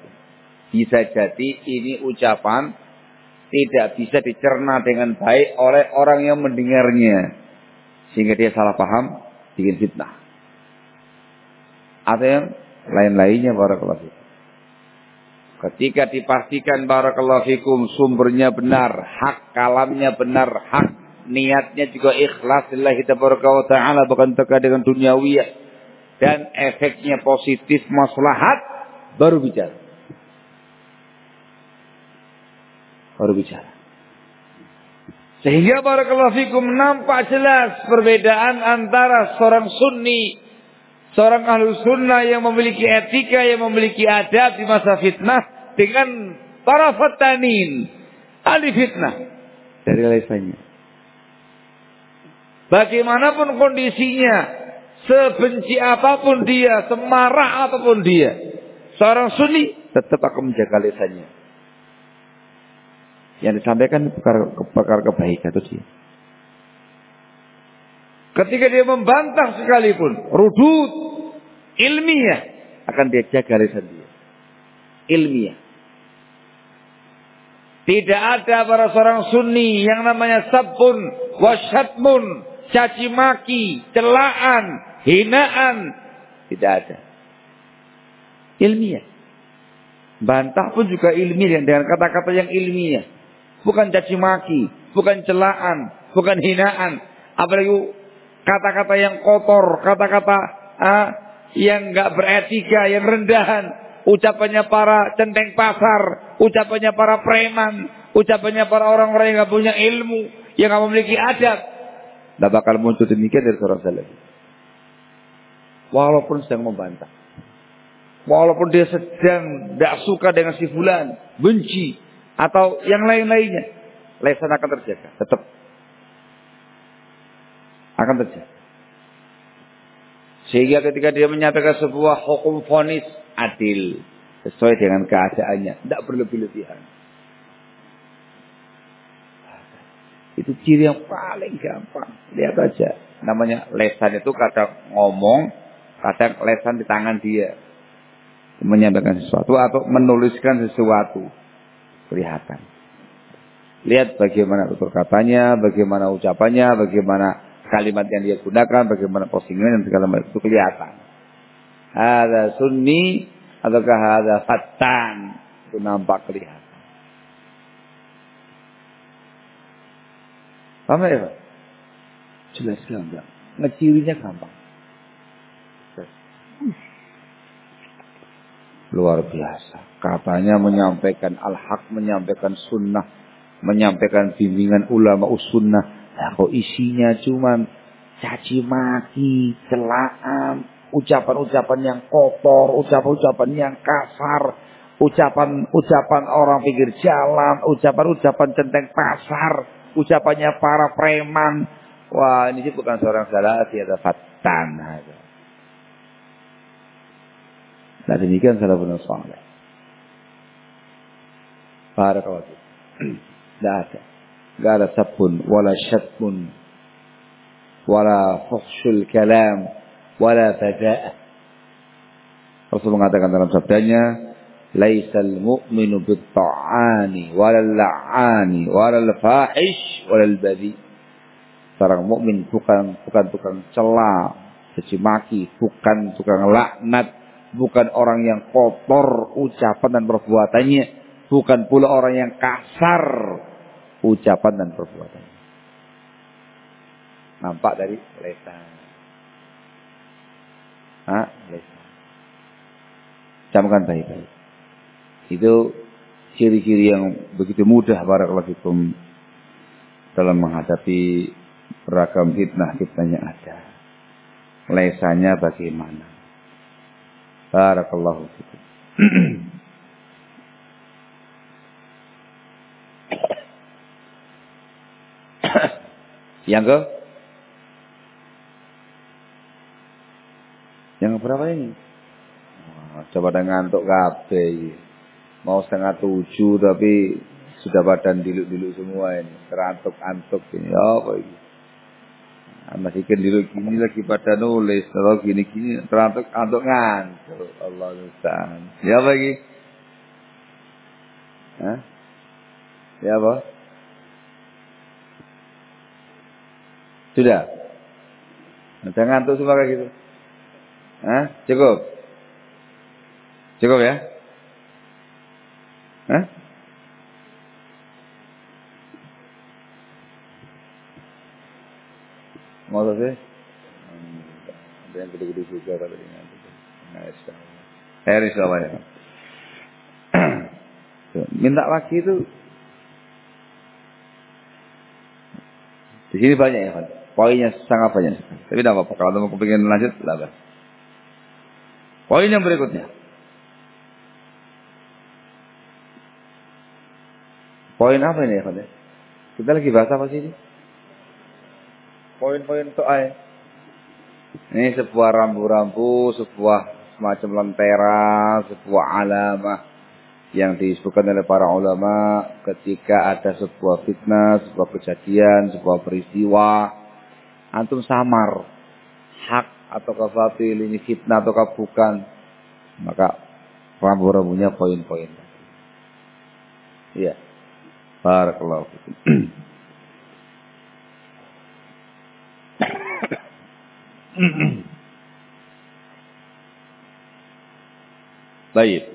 Bisa jadi ini ucapan tidak bisa dicerna dengan baik oleh orang yang mendengarnya. Sehingga dia salah paham, bikin fitnah. Ada yang lain-lainnya barakallahu fikum. Ketika dipastikan barakallahu fikum sumbernya benar, hak kalamnya benar, hak niatnya juga ikhlas lillahi tabaraka taala bukan terkait dengan duniawiyah dan efeknya positif maslahat baru bicara. baru bicara. Sehingga barakallahu fikum nampak jelas perbedaan antara seorang sunni, seorang ahlu sunnah yang memiliki etika, yang memiliki adab di masa fitnah dengan para fatanin, ahli fitnah dari lesannya. Bagaimanapun kondisinya, sebenci apa pun dia, semarah apa pun dia, seorang sunni tetap akan menjaga lesannya. Yang disampaikan perkara, perkara kebaikan itu dia. Ketika dia membantah sekalipun, rudut ilmiah akan dia jaga lisan dia. Ilmiah. Tidak ada para seorang sunni yang namanya sabun, wasyatmun, caci maki, celaan, hinaan. Tidak ada. Ilmiah. Bantah pun juga ilmiah dengan kata-kata yang ilmiah bukan caci maki, bukan celaan, bukan hinaan, apalagi kata-kata yang kotor, kata-kata ah, yang nggak beretika, yang rendahan, ucapannya para centeng pasar, ucapannya para preman, ucapannya para orang-orang yang nggak punya ilmu, yang nggak memiliki adab, tidak bakal muncul demikian dari seorang salaf. Walaupun sedang membantah. Walaupun dia sedang tidak suka dengan si fulan, benci, atau yang lain-lainnya, lesan akan terjaga, tetap akan terjaga. Sehingga ketika dia menyatakan sebuah hukum fonis adil sesuai dengan keadaannya, tidak berlebih-lebihan. Itu ciri yang paling gampang. Lihat aja. Namanya lesan itu kadang ngomong, kadang lesan di tangan dia. Menyampaikan sesuatu atau menuliskan sesuatu kelihatan. Lihat bagaimana tutur katanya, bagaimana ucapannya, bagaimana kalimat yang dia gunakan, bagaimana postingan dan segala macam itu kelihatan. Ada sunni ataukah ada fatan itu nampak kelihatan. Paham ya Pak? Jelas gampang. Ngecirinya gampang. Luar biasa. Katanya menyampaikan al-haq, menyampaikan sunnah, menyampaikan bimbingan ulama usunnah. Nah, kok isinya cuman caci maki, celaan, ucapan-ucapan yang kotor, ucapan-ucapan yang kasar, ucapan-ucapan orang pinggir jalan, ucapan-ucapan centeng pasar, ucapannya para preman. Wah, ini sih bukan seorang salafi atau fatan. Nah demikian salafun salih. Barakallahu <clears throat> Tidak ada. Tidak ada sabun, wala syatmun, wala fuhshul kalam, wala fada'ah. Rasul mengatakan dalam sabdanya, Laisal mu'minu bit-ta'ani, walal la'ani, walal fahish, walal badi. Seorang mukmin bukan bukan tukang cela, caci maki, bukan tukang laknat, bukan orang yang kotor ucapan dan perbuatannya, bukan pula orang yang kasar ucapan dan perbuatannya. Nampak dari lesan. Hah? Lesan. Camkan baik-baik. Itu ciri-ciri yang begitu mudah barakallahu fikum dalam menghadapi beragam fitnah-fitnah yang ada. Lesanya bagaimana? Barakallahu fikum. <coughs> Yang ke? Yang berapa ini? Coba dengan ngantuk kabeh. Mau setengah tujuh tapi sudah badan diluk-diluk semua ini. Terantuk-antuk ini. Apa ini? Ah, masih kan diluk gini lagi pada nulis. Kalau gini-gini terantuk-antuk ngantuk. Allah Ustaz. Ya apa lagi? Hah? Ya apa? Sudah. Udah ngantuk semua kayak gitu. Hah? Cukup? Cukup ya? Mau sih? Ada yang gede-gede juga ngantuk. Nah, Harris apa ya? <clears throat> Minta lagi itu di sini banyak ya, Pak. Poinnya sangat banyak. Tapi tidak apa-apa. Kalau mau kepingin lanjut, lah. Poin yang berikutnya. Poin apa ini ya, Kita lagi bahas apa sih ini? Poin-poin soal. Ini sebuah rambu-rambu, sebuah semacam lentera, sebuah alamah yang disebutkan oleh para ulama ketika ada sebuah fitnah, sebuah kejadian, sebuah peristiwa. Antum samar hak atau batil ini fitnah atau bukan? Maka rambu-rambunya poin-poin. Iya barakallahu fikum <clears throat> Baik.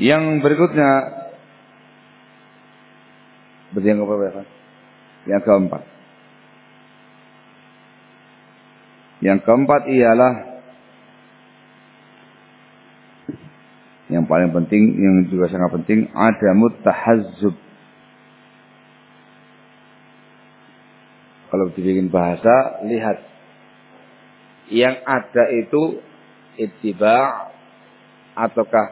Yang berikutnya berarti yang keberapa? Yang keempat. Yang keempat ialah yang paling penting, yang juga sangat penting, ada mutahazzub. Kalau dibikin bahasa, lihat. Yang ada itu ittiba' ataukah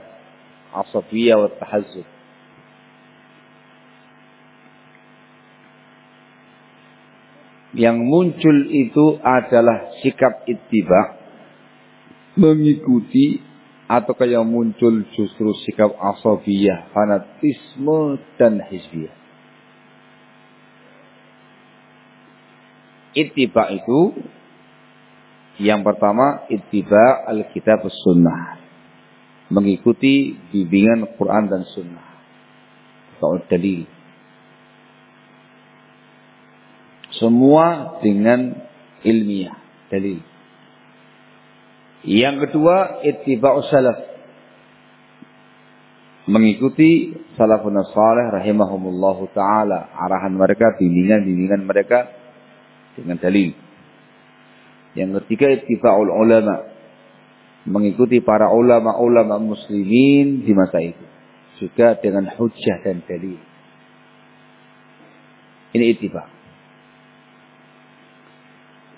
asafiyah wa tahazzub. yang muncul itu adalah sikap ittiba mengikuti atau yang muncul justru sikap asabiyah, fanatisme dan hizbiyah. Ittiba itu yang pertama ittiba al-kitab sunnah. Mengikuti bimbingan Quran dan sunnah. Atau dalil. Semua dengan ilmiah, dalil. Yang kedua, ittiba'us salaf. Mengikuti salafun salih rahimahumullahu taala, arahan mereka, bimbingan-bimbingan mereka dengan dalil. Yang ketiga, ittiba'ul ulama. Mengikuti para ulama-ulama muslimin di masa itu. juga dengan hujah dan dalil. Ini ittiba.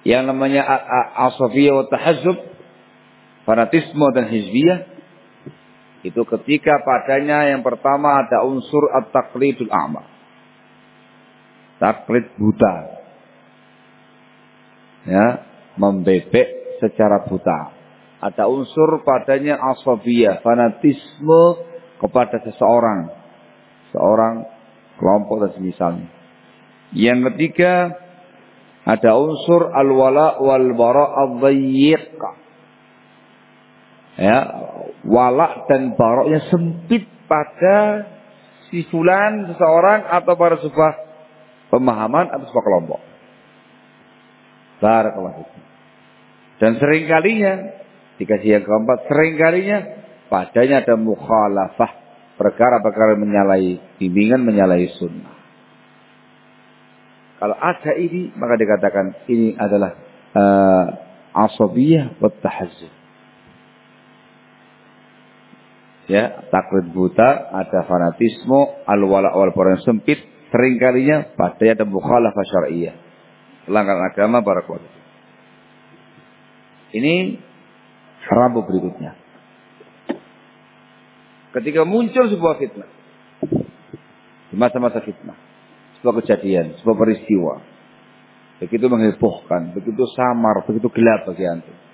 Yang namanya asafiyah wa tahazzub, fanatisme dan hizbiyah, itu ketika padanya yang pertama ada unsur at-taqlidul a'ma. Taklid buta. Ya, membebek secara buta. Ada unsur padanya asafiyah, fanatisme kepada seseorang. Seorang kelompok dan semisalnya. Yang ketiga, ada unsur al-wala wal bara al Ya, wala dan baroknya sempit pada si fulan seseorang atau pada sebuah pemahaman atau sebuah kelompok. Barakallahu Dan seringkalinya Dikasih yang keempat, seringkalinya padanya ada mukhalafah. Perkara-perkara menyalahi bimbingan, menyalahi sunnah. Kalau ada ini, maka dikatakan ini adalah uh, asabiyah wa tahazzub. Ya, taklid buta, ada fanatisme, al-wala wal yang sempit, seringkalinya padanya ada mukhalafah syariah. Pelanggaran agama barakallahu. Ini Rabu berikutnya. Ketika muncul sebuah fitnah. Di masa-masa fitnah. Sebuah kejadian, sebuah peristiwa. Begitu menghebohkan, begitu samar, begitu gelap bagi antum.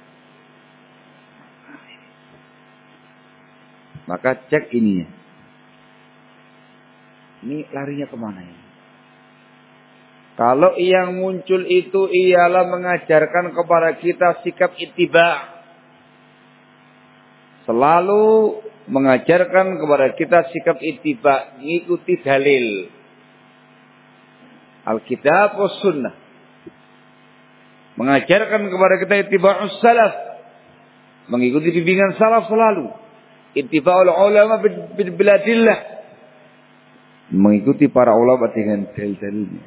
Maka cek ini. Ini larinya ke mana ini? Kalau yang muncul itu ialah mengajarkan kepada kita sikap ittiba selalu mengajarkan kepada kita sikap ittiba, mengikuti dalil. Alkitab was sunnah. Mengajarkan kepada kita ittiba salaf. Mengikuti bimbingan salaf selalu. Ittiba'ul ulama biladillah. Mengikuti para ulama dengan dalil-dalilnya.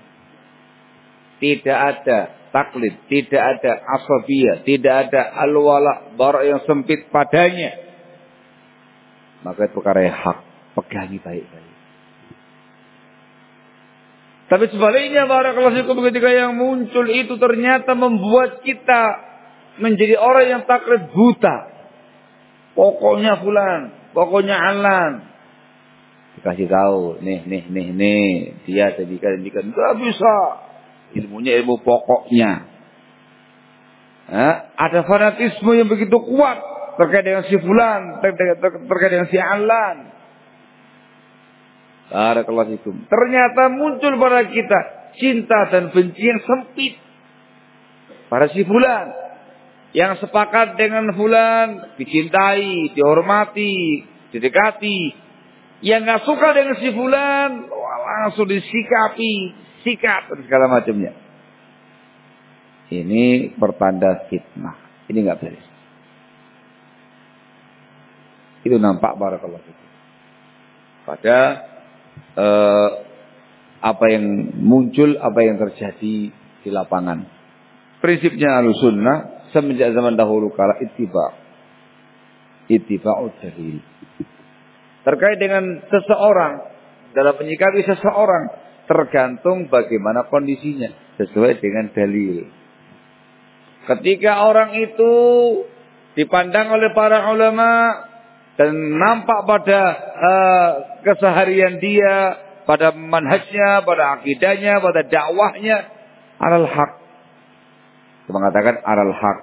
Tidak ada taklid, tidak ada asabiyah, tidak ada al-wala, barak yang sempit padanya maka itu perkara yang hak. Pegangi baik-baik. Tapi sebaliknya barakallahu fikum ketika yang muncul itu ternyata membuat kita menjadi orang yang taklid buta. Pokoknya fulan, pokoknya alan. Dikasih tahu, nih, nih, nih, nih, dia jadikan, jadikan, enggak bisa. Ilmunya ilmu pokoknya. Nah, ada fanatisme yang begitu kuat terkait dengan si fulan, terkait, terkait dengan si alan. Barakallahu fikum. Ternyata muncul pada kita cinta dan benci yang sempit. Pada si fulan. Yang sepakat dengan fulan dicintai, dihormati, didekati. Yang nggak suka dengan si fulan langsung disikapi, sikat dan segala macamnya. Ini pertanda fitnah. Ini nggak beres. Itu nampak barakallahu fikum. Pada eh, apa yang muncul, apa yang terjadi di lapangan. Prinsipnya al-sunnah semenjak zaman dahulu kala ittiba. Ittiba'ud dalil. Terkait dengan seseorang, dalam menyikapi seseorang, tergantung bagaimana kondisinya. Sesuai dengan dalil. Ketika orang itu dipandang oleh para ulama dan nampak pada uh, keseharian dia, pada manhajnya, pada akidahnya, pada dakwahnya, alal haq. Mengatakan alal haq.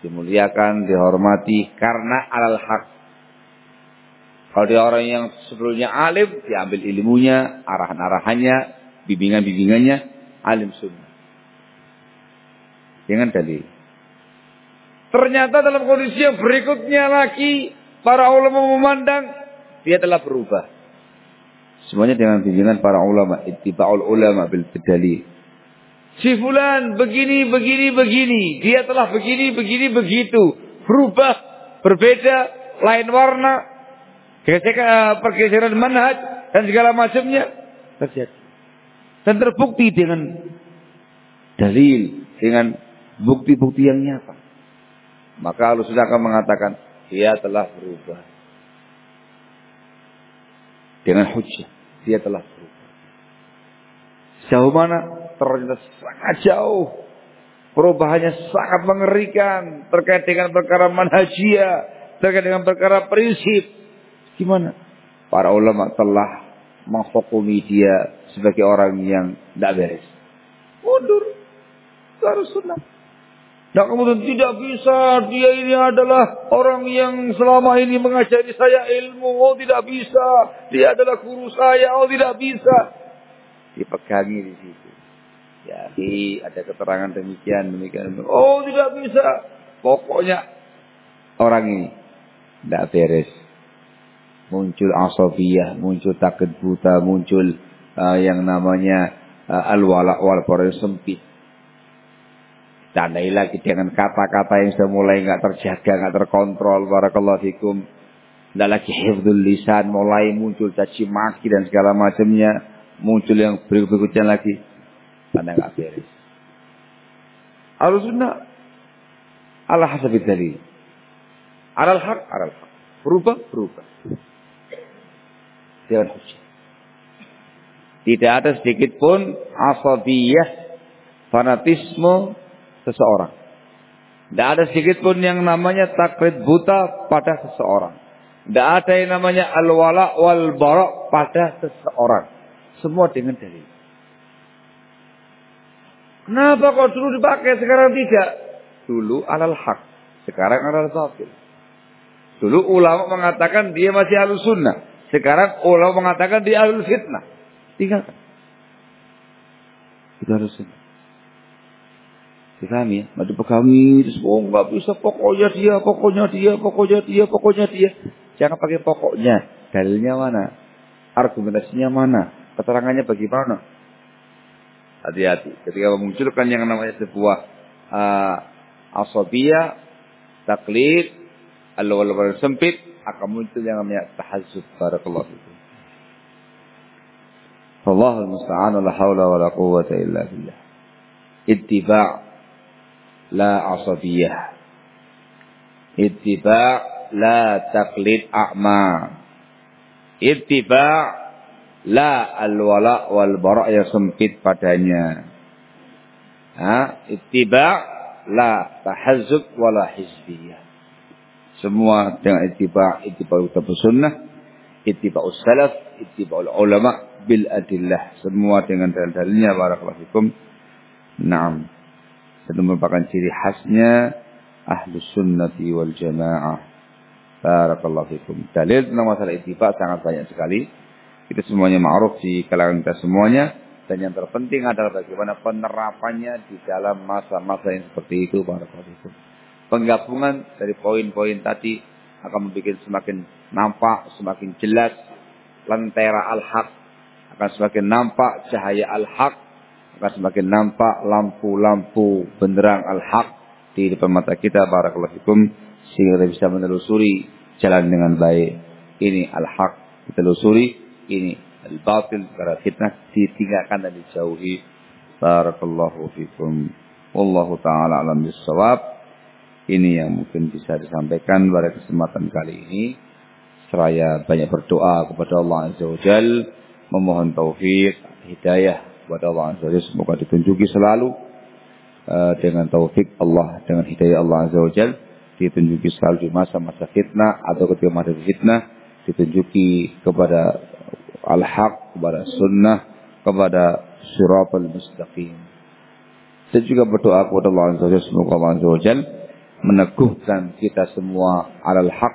Dimuliakan, dihormati karena alal haq. Kalau dia orang yang sebelumnya alim, diambil ilmunya, arahan-arahannya, bimbingan-bimbingannya, alim sunnah. Dengan dalil. Ternyata dalam kondisi yang berikutnya lagi, Para ulama memandang dia telah berubah. Semuanya dengan bimbingan para ulama, ittiba'ul ulama bil dalil. Si fulan begini, begini, begini. Dia telah begini, begini, begitu. Berubah, berbeda, lain warna. Eh, pergeseran manhaj dan segala macamnya terjadi. Dan terbukti dengan dalil, dengan bukti-bukti yang nyata. Maka Allah sudah akan mengatakan, dia telah berubah. dengan hujah. Dia telah berubah. Sejauh mana? Ternyata sangat jauh. Perubahannya sangat mengerikan terkait dengan perkara manhajia, terkait dengan perkara prinsip. Gimana? Para ulama telah menghukumi dia sebagai orang yang tidak beres. Mundur. Harus sunnah. Nah kemudian tidak bisa, dia ini adalah orang yang selama ini mengajari saya ilmu. Oh tidak bisa, dia adalah guru saya. Oh tidak bisa. Dipegangi di situ. Jadi ada keterangan demikian, demikian. Oh tidak bisa. Pokoknya orang ini tidak beres. Muncul asofiyah, muncul takut buta, muncul uh, yang namanya uh, al-wala wal sempit Tandai lagi dengan kata-kata yang sudah mulai nggak terjaga, nggak terkontrol. Barakallahu fikum. Tidak lagi hifdul lisan, mulai muncul caci maki dan segala macamnya. Muncul yang berikut-berikutnya lagi. Tanda nggak beres. Harus sunnah. Allah hasabid dari. Alal hak, alal hak. Berubah, berubah. Jangan. Tidak ada sedikit pun asabiyah, fanatisme, seseorang. Tidak ada sedikit pun yang namanya taklid buta pada seseorang. Tidak ada yang namanya al-wala wal bara pada seseorang. Semua dengan dalil. Kenapa kok dulu dipakai sekarang tidak? Dulu alal hak, sekarang alal batil. Dulu ulama mengatakan dia masih alul sunnah. Sekarang ulama mengatakan dia alul fitnah. Tinggalkan. Itu harus sunnah. Dipahami ya? Madu pegami, terus oh nggak bisa pokoknya dia, pokoknya dia, pokoknya dia, pokoknya dia. Jangan pakai pokoknya. Dalilnya mana? Argumentasinya mana? Keterangannya bagaimana? Hati-hati. Ketika memunculkan yang namanya sebuah uh, asobia, taklid, Allah sempit, akan muncul yang namanya tahazub. Barakallahu fikum. Allah al-musta'an wa la hawla wa la quwwata illa billah. Ittiba' la asabiyah. Ittiba' la taqlid a'ma. Ittiba' la al-wala wal bara' yang sempit padanya. Ha? Ittiba' la tahazzub wala hizbiyah. Semua dengan ittiba' ittiba' utab sunnah, ittiba' salaf, ittiba' ulama bil adillah. Semua dengan dalil-dalilnya barakallahu fikum. Naam dan merupakan ciri khasnya ahlus sunnati wal jamaah. Barakallahu fikum. Dalil tentang masalah ittiba sangat banyak sekali. Itu semuanya ma'ruf di kalangan kita semuanya. Dan yang terpenting adalah bagaimana penerapannya di dalam masa-masa yang seperti itu. Fikum. Penggabungan dari poin-poin tadi akan membuat semakin nampak, semakin jelas lentera al-haq. Akan semakin nampak cahaya al-haq akan semakin nampak lampu-lampu benderang al-haq di depan mata kita barakallahu fikum sehingga kita bisa menelusuri jalan dengan baik. Ini al-haq kita telusuri, ini al-batil karena fitnah ditinggalkan dan dijauhi. Barakallahu fikum. Wallahu taala alam bisawab. Ini yang mungkin bisa disampaikan pada kesempatan kali ini. Seraya banyak berdoa kepada Allah Azza wa Jal. Memohon taufik, hidayah kepada Allah Azza wa Semoga ditunjuki selalu uh, dengan taufik Allah, dengan hidayah Allah Azza wa Jal. Ditunjuki selalu di masa-masa fitnah atau ketika masa fitnah. Ditunjuki kepada al-haq, kepada sunnah, kepada suratul mustaqim. Saya juga berdoa kepada Allah Azza wa semoga Allah Azza wa meneguhkan kita semua alal haq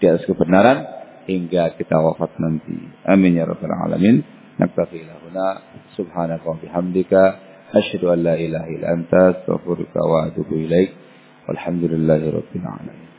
di atas kebenaran hingga kita wafat nanti. Amin ya rabbal alamin. Naktafi ila huna subhanaka wa bihamdika asyhadu an la ilaha illa anta astaghfiruka wa atubu ilaik. Walhamdulillahi rabbil alamin.